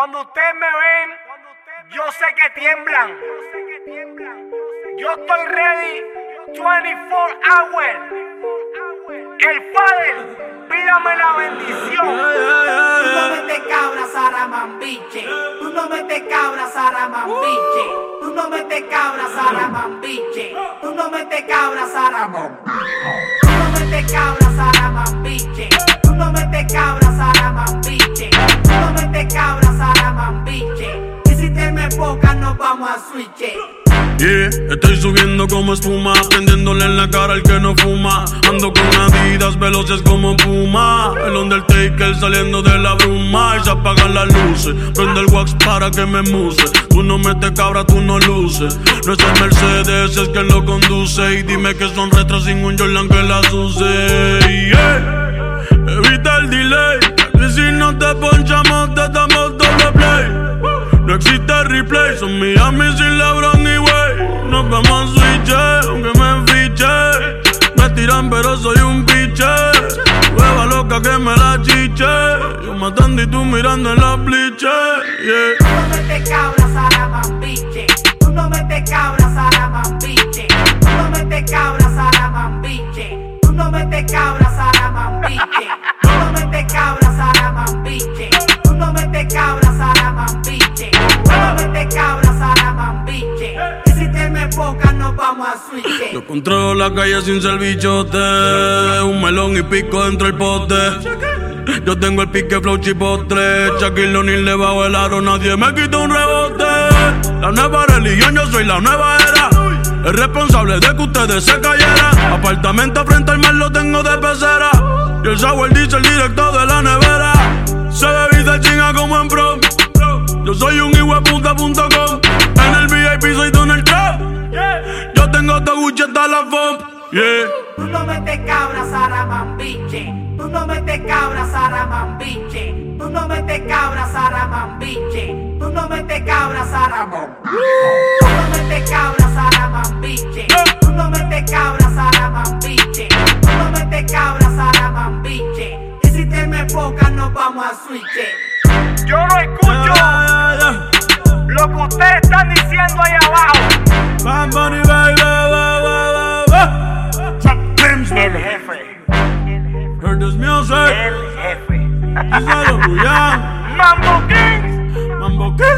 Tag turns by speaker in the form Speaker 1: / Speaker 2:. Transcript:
Speaker 1: Cuando ustedes me ven, yo sé que tiemblan. Yo estoy ready 24 hours. El Padre, pídame la bendición.
Speaker 2: Tú no metes cabra, Saramambiche. Tú no metes cabra, Saramambiche. Tú no metes cabra, Saramambiche. Tú no metes cabra, Saramambiche. Tú no metes cabra, Saramambiche. Enfocas, nos vamos a switch.
Speaker 3: Yeah, estoy subiendo como espuma, prendiéndole en la cara al que no fuma. Ando con adidas veloces como puma. El Undertaker saliendo de la bruma y se apagan las luces. Prende el wax para que me muse. Tú no metes cabra, tú no luces. No es el Mercedes, es que lo conduce. Y dime que son retros sin un Jordan que las use. Yeah. Evita el delay, que si no te ponchamos te damos son Miami sin LeBron y Way. Nos vemos a switch, aunque me fiche. Me tiran, pero soy un piche. Hueva loca que me la chiche. Yo matando y tú mirando en la bliche. Yeah.
Speaker 2: Tú no metes cabra, Saramambiche. Tú no metes cabra, Saramambiche.
Speaker 3: Yo controlo la calle sin ser bichote. Un melón y pico dentro del pote. Yo tengo el pique flow chipotle. Shaquille O'Neal debajo del aro, nadie me quita un rebote. La nueva religión, yo soy la nueva era. El responsable de que ustedes se cayeran. Apartamento frente al mar lo tengo de pecera. Y el sour dice el directo de la nevera. Hasta la FOM. Yeah.
Speaker 2: Tú no metes cabra, Saramambiche. Tú no metes cabra, Saramambiche. Tú no metes cabra, Saramambiche. Tú no metes cabra, Saramambiche. Tú no metes cabra, Saramambiche. Tú no metes cabra, Saramambiche. Tú no metes cabra, Saramambiche. Y si te me enfocas, nos vamos a switch.
Speaker 1: Yo no escucho lo que ustedes están diciendo ahí abajo.
Speaker 3: Baby, this music.
Speaker 1: el jefe. Mambo Kings.
Speaker 3: Mambo King.